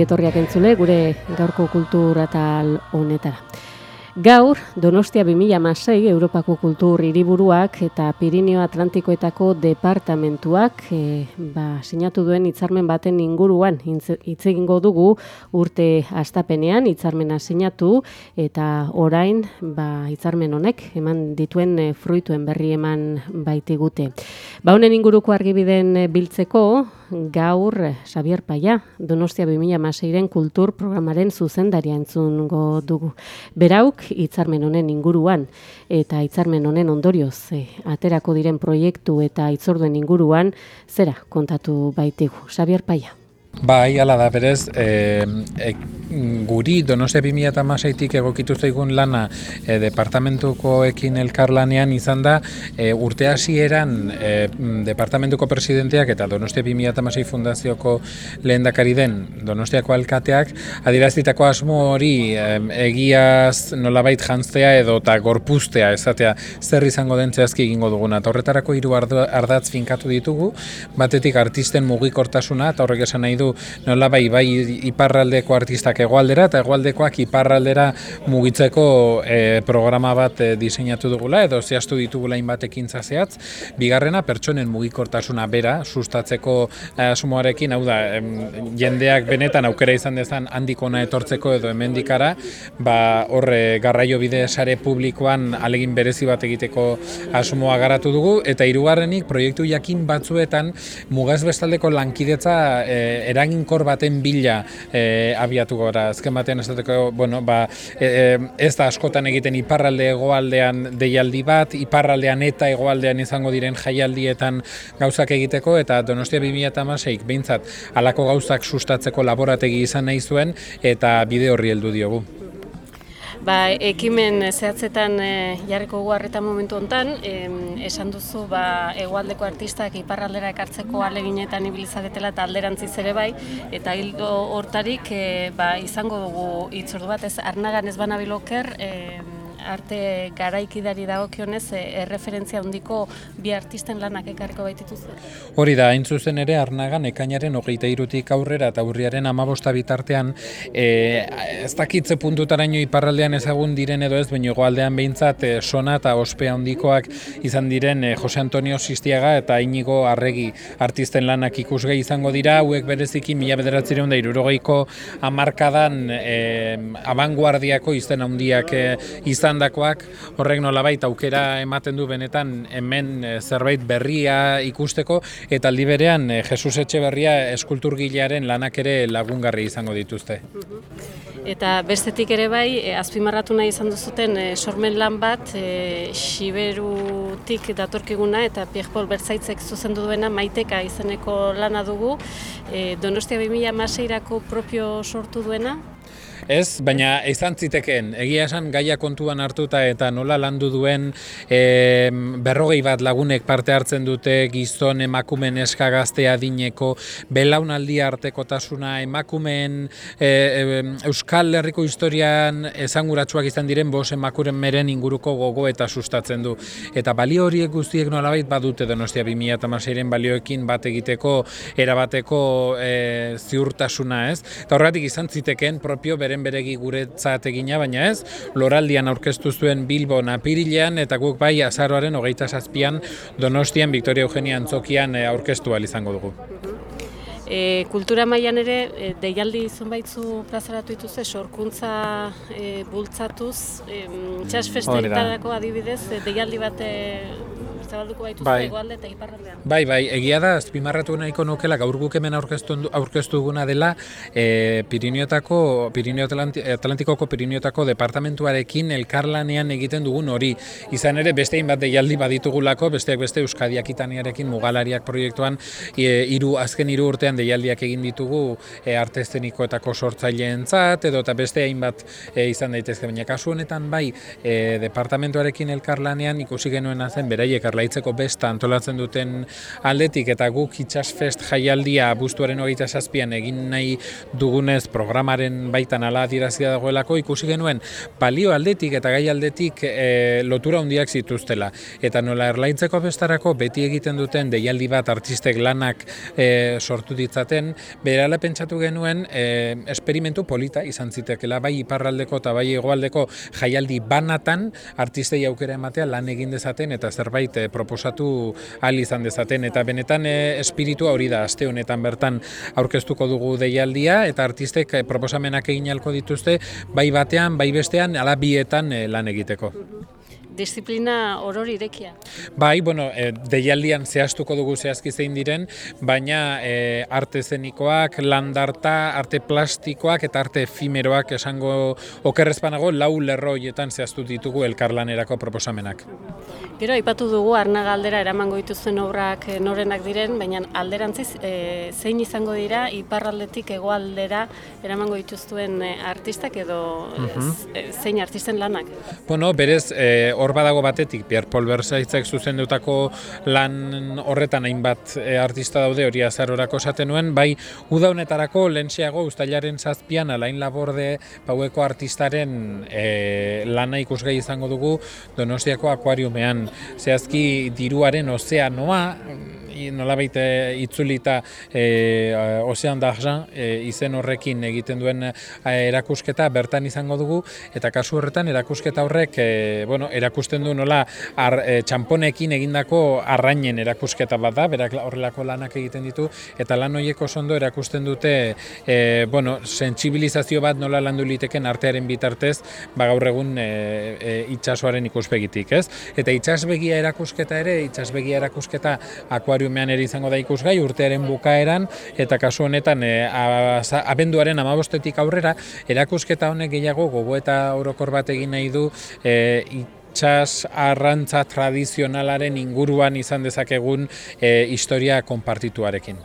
Baungi etorriak entzule gure gaurko kultura tal honetara. Gaur, Donostia 2006 Europako kultur hiriburuak eta Pirineo Atlantikoetako departamentuak e, ba, sinatu duen hitzarmen baten inguruan hitz egingo dugu urte astapenean hitzarmena sinatu eta orain ba, hitzarmen honek eman dituen e, fruituen berri eman baitigute. Ba honen inguruko argibiden e, biltzeko gaur Xavier Paia, Donostia 2006ren kultur programaren zuzendaria entzungo dugu. Berauk hitzarmen honen inguruan eta hitzarmen honen ondorioz e, aterako diren proiektu eta hitzorduen inguruan zera kontatu baitigu. Xavier Paia. Bai, ala da, berez, e, e, guri Donostia 2006tik egokitu zaigun lana e, departamentukoekin elkarlanean izan da e, urte hasieran e, departamentuko presidenteak eta Donostia 2006 fundazioko lehendakari den Donostiako alkateak adierazitako asmo hori e, egiaz nolabait jantzea edo eta gorpuztea ezatea zer izango den zehazki egingo duguna. Eta horretarako hiru ardatz finkatu ditugu, batetik artisten mugikortasuna eta horrek esan nahi du nola bai, iparraldeko artistak egualdera eta egualdekoak iparraldera mugitzeko e, programa bat e, diseinatu dugula edo zehaztu ditugula inbat ekintza zehatz. Bigarrena, pertsonen mugikortasuna bera, sustatzeko e, asmoarekin, hau da, jendeak benetan aukera izan dezan handikona etortzeko edo hemendikara, ba, horre garraio bide sare publikoan alegin berezi bat egiteko asmoa garatu dugu, eta hirugarrenik proiektu jakin batzuetan mugaz bestaldeko lankidetza e, eraginkor baten bila e, abiatu gora. Azken batean esateko, bueno, ba, e, ez da askotan egiten iparralde egoaldean deialdi bat, iparraldean eta egoaldean izango diren jaialdietan gauzak egiteko, eta Donostia 2006 behintzat alako gauzak sustatzeko laborategi izan nahi zuen, eta bide horri heldu diogu. Ba, ekimen zehatzetan e, jarriko guarreta momentu hontan, e, esan duzu ba, egualdeko artistak iparraldera ekartzeko aleginetan ibilizadetela eta alderantziz ere bai, eta hildo hortarik e, ba, izango dugu itzordu bat, ez arnagan ez banabiloker, e, arte garaikidari dagokionez e, erreferentzia handiko bi artisten lanak ekarriko baitituzu. Hori da, hain zuzen ere arnagan ekainaren hogeita irutik aurrera eta urriaren amabosta bitartean e, ez dakitze puntutaraino iparraldean ezagun diren edo ez, baina goaldean behintzat e, sona eta ospea handikoak izan diren e, Jose Antonio Sistiaga eta Inigo Arregi artisten lanak ikusgai izango dira, hauek bereziki mila bederatzireun da irurogeiko amarkadan e, abanguardiako izten handiak e, izan izandakoak horrek nolabait aukera ematen du benetan hemen eh, zerbait berria ikusteko eta aldi berean eh, Jesus Etxeberria eskulturgilearen lanak ere lagungarri izango dituzte. Eta bestetik ere bai, e, azpimarratu nahi izan duzuten e, sormen lan bat, e, Siberutik datorkiguna eta Pierre Paul Bertzaitzek zuzendu duena maiteka izeneko lana dugu. E, Donostia 2000 maseirako propio sortu duena? Ez, baina izan zitekeen, egia esan gaia kontuan hartuta eta nola landu duen e, berrogei bat lagunek parte hartzen dute gizon emakumen eskagazte adineko belaunaldi artekotasuna emakumeen e, e, Euskal Herriko historian esanguratsuak izan diren bos emakuren meren inguruko gogo eta sustatzen du. Eta balio horiek guztiek nolabait badute Donostia 2016ren balioekin bat egiteko erabateko e, ziurtasuna ez. Eta horretik izan zitekeen propio beren beregi guretzat egina, baina ez, loraldian aurkeztu zuen Bilbo apirilean eta guk bai azaroaren hogeita zazpian Donostian Victoria Eugenia Antzokian e, aurkeztu izango dugu. E, kultura mailan ere, e, deialdi zonbaitzu plazaratu dituzte, sorkuntza e, bultzatuz, e, txasfestetarako adibidez, e, deialdi bat e, zabalduko baituzte bai. egoalde eta iparraldean. Bai, bai, egia da, azpimarratu nahiko nukela, gaur guk hemen aurkeztu, aurkeztu duguna dela, e, Pirinioetako, Pirinio Atlantikoko Pirinioetako departamentuarekin elkarlanean egiten dugun hori. Izan ere, beste bat deialdi baditugulako, besteak beste Euskadiak Itaniarekin mugalariak proiektuan, e, iru, azken hiru urtean deialdiak egin ditugu e, arte estenikoetako sortzaileentzat edo eta beste hainbat e, izan daitezke, baina kasu honetan bai, e, departamentuarekin elkarlanean ikusi genuen zen beraiek Arlaitzeko besta antolatzen duten aldetik eta guk itxasfest jaialdia abuztuaren hogeita zazpian egin nahi dugunez programaren baitan ala adirazia dagoelako ikusi genuen palio aldetik eta gai aldetik e, lotura handiak zituztela. Eta nola erlaitzeko bestarako beti egiten duten deialdi bat artistek lanak e, sortu ditzaten, berala pentsatu genuen e, esperimentu polita izan zitekela bai iparraldeko eta bai egoaldeko jaialdi banatan artistei aukera ematea lan egin dezaten eta zerbait e, proposatu ahal izan dezaten. Eta benetan e, espiritua hori da aste honetan bertan aurkeztuko dugu deialdia eta artistek e, proposamenak egin alko dituzte bai batean bai bestean ala bietan e, lan egiteko disiplina orori irekia. Bai, bueno, e, deialdian zehaztuko dugu zehazki zein diren, baina e, arte zenikoak, landarta, arte plastikoak eta arte efimeroak esango okerrezpanago lau lerroietan zehaztu ditugu elkarlanerako proposamenak. Gero, aipatu dugu arna galdera eramango dituzten obrak eh, norenak diren, baina alderantziz zein izango dira iparraldetik hegoaldera eramango dituztuen artistak edo mhm. zein artisten lanak? Bueno, berez, e, hor badago batetik, Pierre Paul Versaitzak zuzendutako lan horretan hainbat e, artista daude hori azarorako esaten nuen, bai uda honetarako lentxeago ustailaren zazpian alain laborde paueko artistaren e, lana ikusgai izango dugu Donostiako akuariumean. Zehazki diruaren ozeanoa, nolabait itzulita e, Ocean d'Argent e, izen horrekin egiten duen erakusketa bertan izango dugu. Eta kasu horretan erakusketa horrek e, bueno, erakusten du nola ar, e, txamponekin egindako arrainen erakusketa bat da, berak horrelako lanak egiten ditu. Eta lan horiek ondo erakusten dute e, bueno, sentsibilizazio bat nola landu liteken artearen bitartez ba gaur egun e, e, itsasoaren ikuspegitik, ez? Eta itsasbegia erakusketa ere, itsasbegia erakusketa akuario filmean ere izango da ikusgai urtearen bukaeran eta kasu honetan e, abenduaren amabostetik aurrera erakusketa honek gehiago gogo eta orokor bat egin nahi du e, itxas arrantza tradizionalaren inguruan izan dezakegun e, historia konpartituarekin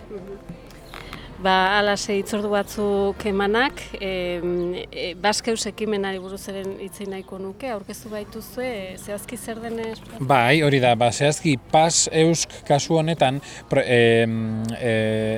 ba, ala hitzordu batzuk emanak, e, e, baskeus ekimenari buruz eren itzein nahiko nuke, aurkeztu baituzue, e, zehazki zer denez? Bai, hori da, ba, zehazki pas eusk kasu honetan, pro, e, e,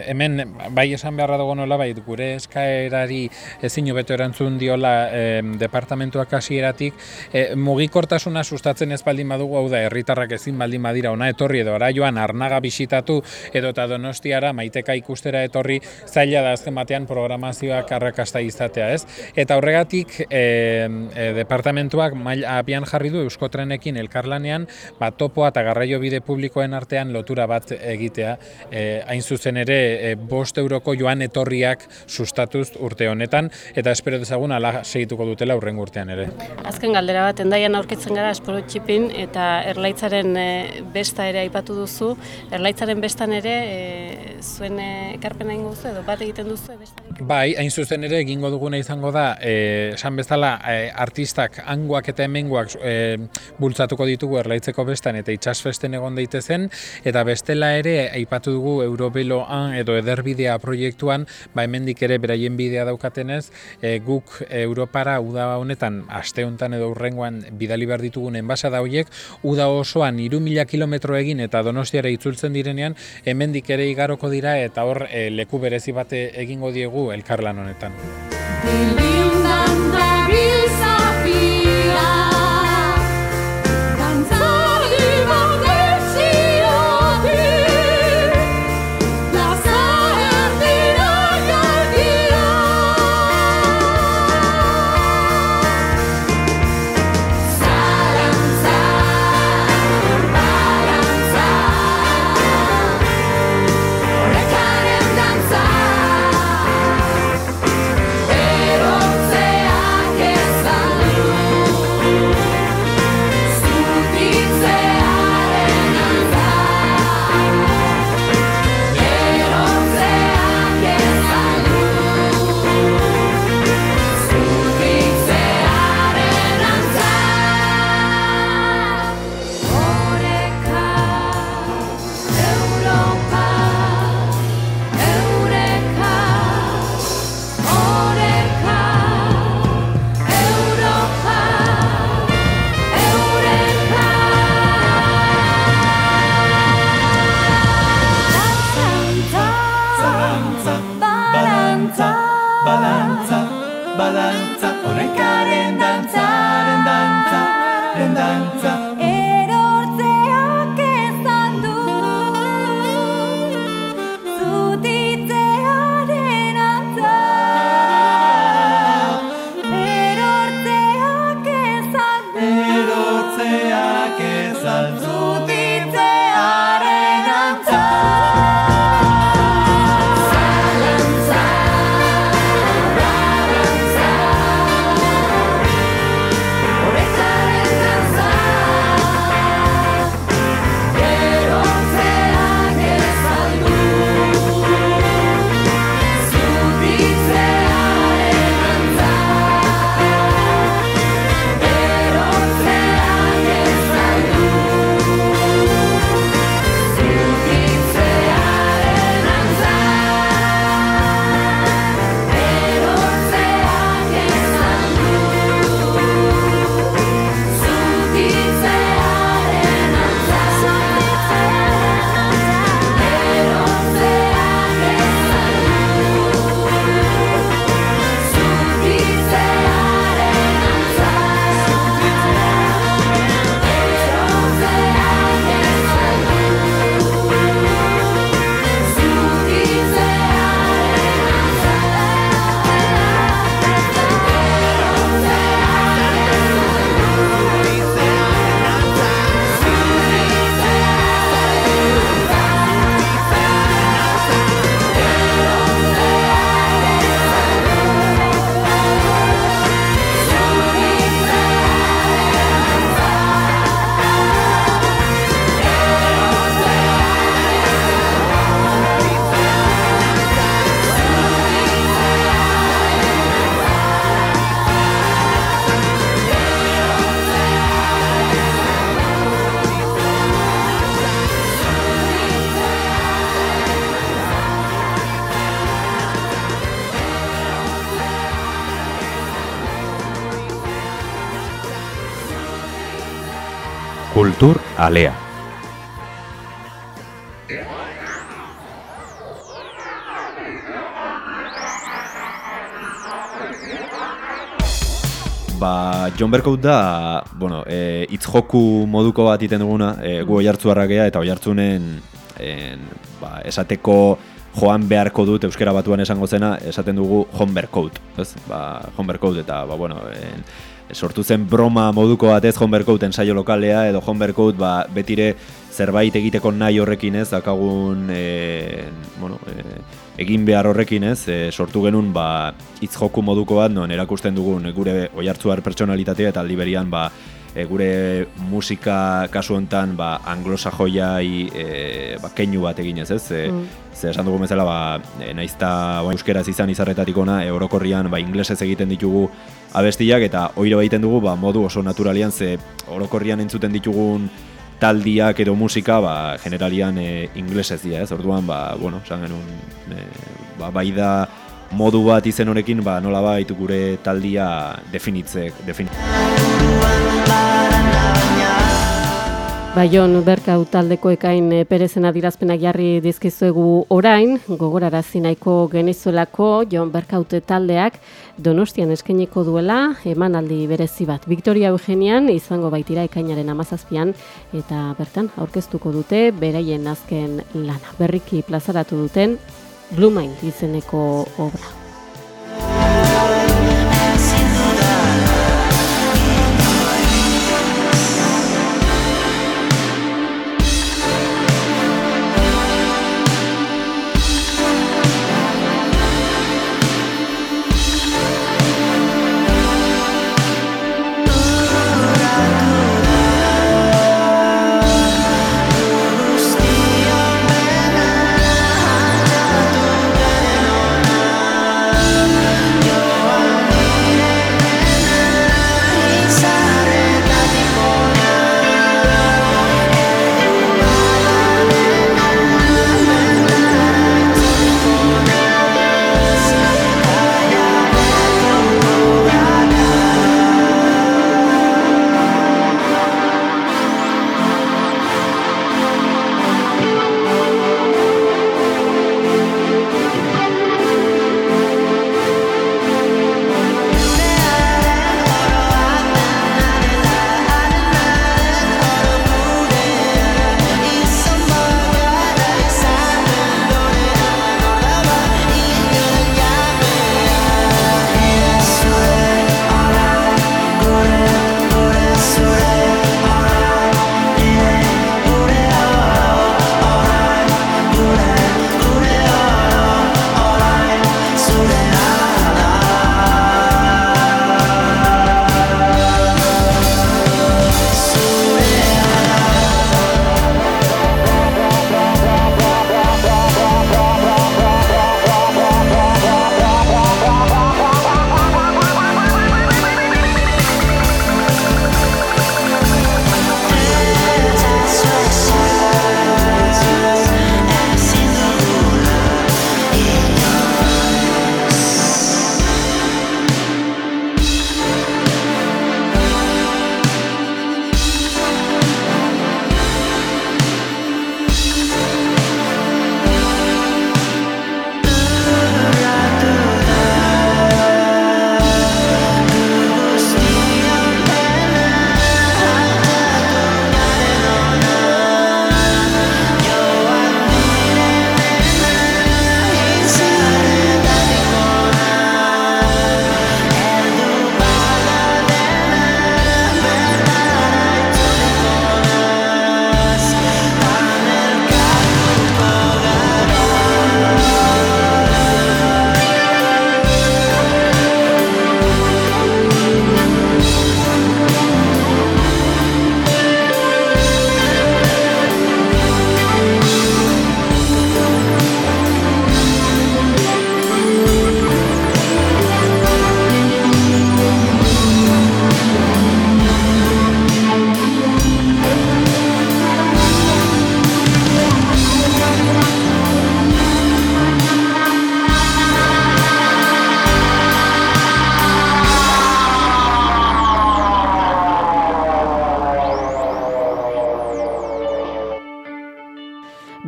hemen bai esan beharra dugu nola, bai, gure eskaerari ezin beto erantzun diola e, departamentuak hasieratik e, mugikortasuna sustatzen ez baldin badugu, hau da, herritarrak ezin baldin badira, ona etorri edo, ara joan, arnaga bisitatu, edo eta donostiara, maiteka ikustera etorri, zaila da azken batean programazioak arrakasta izatea, ez? Eta horregatik e, e, departamentuak mail abian jarri du Euskotrenekin elkarlanean, ba topoa eta garraio bide publikoen artean lotura bat egitea, e, hain zuzen ere e, bost euroko joan etorriak sustatuz urte honetan, eta espero dezagun ala segituko dutela urren urtean ere. Azken galdera bat, endaian aurkitzen gara esporo txipin, eta erlaitzaren e, besta ere aipatu duzu, erlaitzaren bestan ere e, zuen ekarpena ingo edo bat egiten duzu bestarik? Bai, hain zuzen ere egingo duguna izango da, eh, esan bezala eh, artistak hangoak eta hemengoak eh, bultzatuko ditugu erlaitzeko bestan eta itxasfesten egon daitezen, eta bestela ere aipatu dugu Eurobelo an edo ederbidea proiektuan, ba hemendik ere beraien bidea daukatenez, eh, guk Europara uda honetan aste honetan edo urrengoan bidali behar ditugun enbasada horiek, uda osoan iru mila kilometro egin eta donostiara itzultzen direnean, hemendik ere igaroko dira eta hor eh, leku berezi bate egingo diegu elkarlan honetan. Kultur Alea. Ba, John Berkout da, bueno, e, itzjoku moduko bat iten duguna, e, gu oiartzuarrak gea, eta oiartzunen en, ba, esateko joan beharko dut euskera batuan esango zena, esaten dugu Hombercoat, ez? Ba, Hombercoat eta, ba, bueno, en, sortu zen broma moduko batez Hombercoat ensaio lokalea, edo Hombercoat ba, betire zerbait egiteko nahi horrekin ez, dakagun e, bueno, e, egin behar horrekin ez, e, sortu genuen ba, hitz joku moduko bat, noan erakusten dugun gure oiartzuar pertsonalitatea eta liberian ba, e, gure musika kasu hontan ba, anglosajoiai e, ba, keinu bat eginez, ez? E, Ze esan dugu bezala, ba, e, naizta ba, euskeraz izan izarretatik ona, e, orokorrian ba, inglesez egiten ditugu abestiak, eta oiro egiten dugu ba, modu oso naturalian, ze orokorrian entzuten ditugun taldiak edo musika, ba, generalian e, inglesez dira, ez? Orduan, ba, bueno, esan genuen, e, ba, bai da modu bat izen honekin, ba, nola baitu gure taldia definitzek, definitzek. Baion Berkau taldeko ekain eh, perezen adirazpenak jarri dizkizuegu orain, gogorarazi nahiko genizuelako Jon Berkaute taldeak Donostian eskainiko duela emanaldi berezi bat. Victoria Eugenian izango baitira ekainaren amazazpian eta bertan aurkeztuko dute beraien azken lana. Berriki plazaratu duten Blue Mind izeneko obra.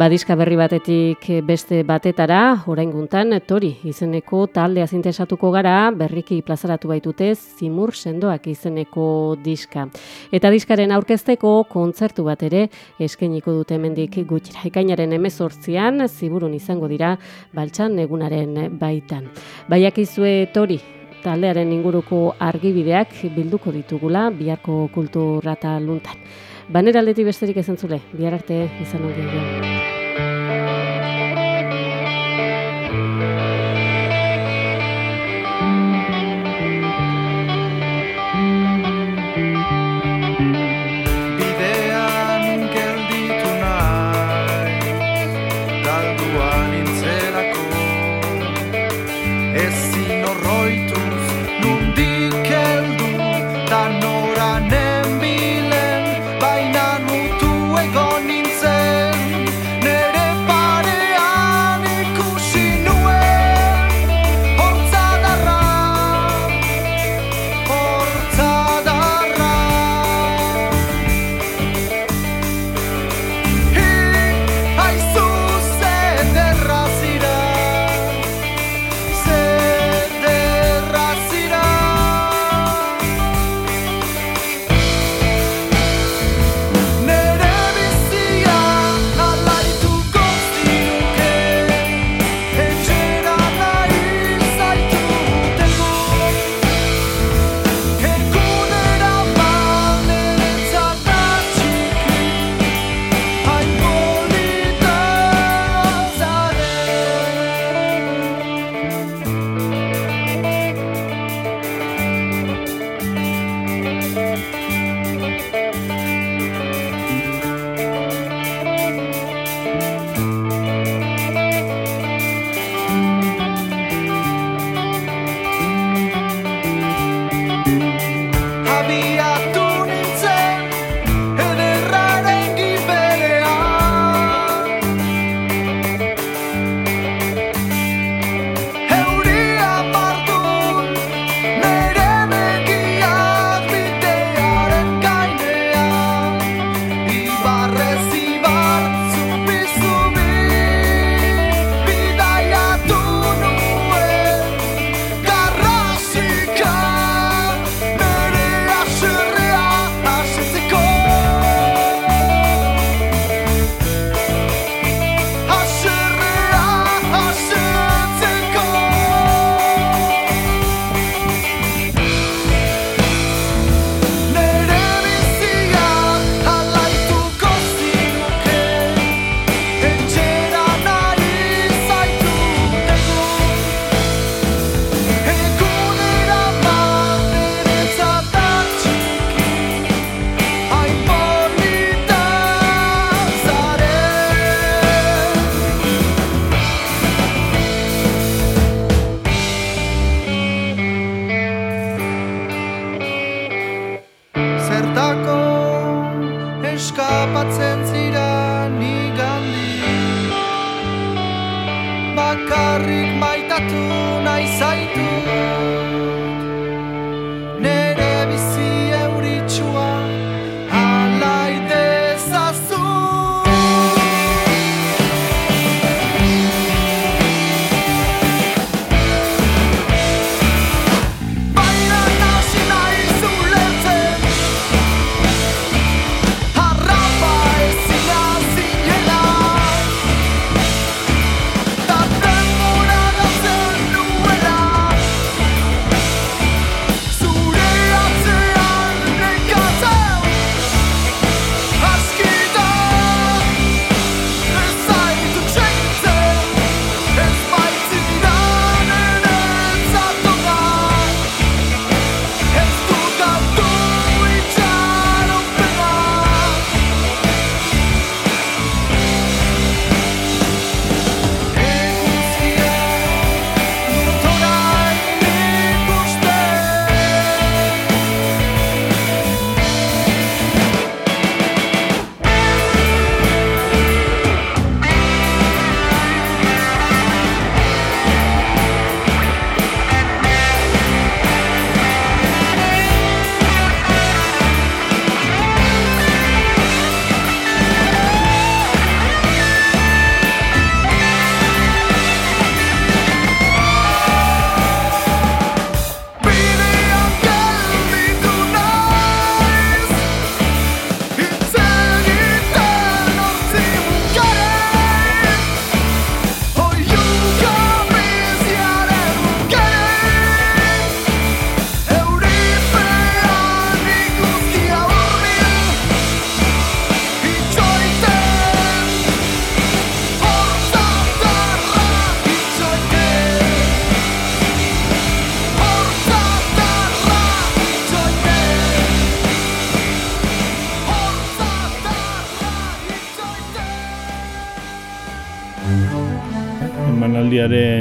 Badiska berri batetik beste batetara, orain guntan, tori izeneko taldea zintesatuko gara, berriki plazaratu baitute zimur sendoak izeneko diska. Eta diskaren aurkezteko kontzertu bat ere eskeniko dute hemendik gutxira. Ekainaren emezortzian, ziburun izango dira, baltsan egunaren baitan. Baiak izue tori, taldearen inguruko argibideak bilduko ditugula biharko kulturrata luntan. Banera aldeti besterik ezen zule, bihar arte izan ongi.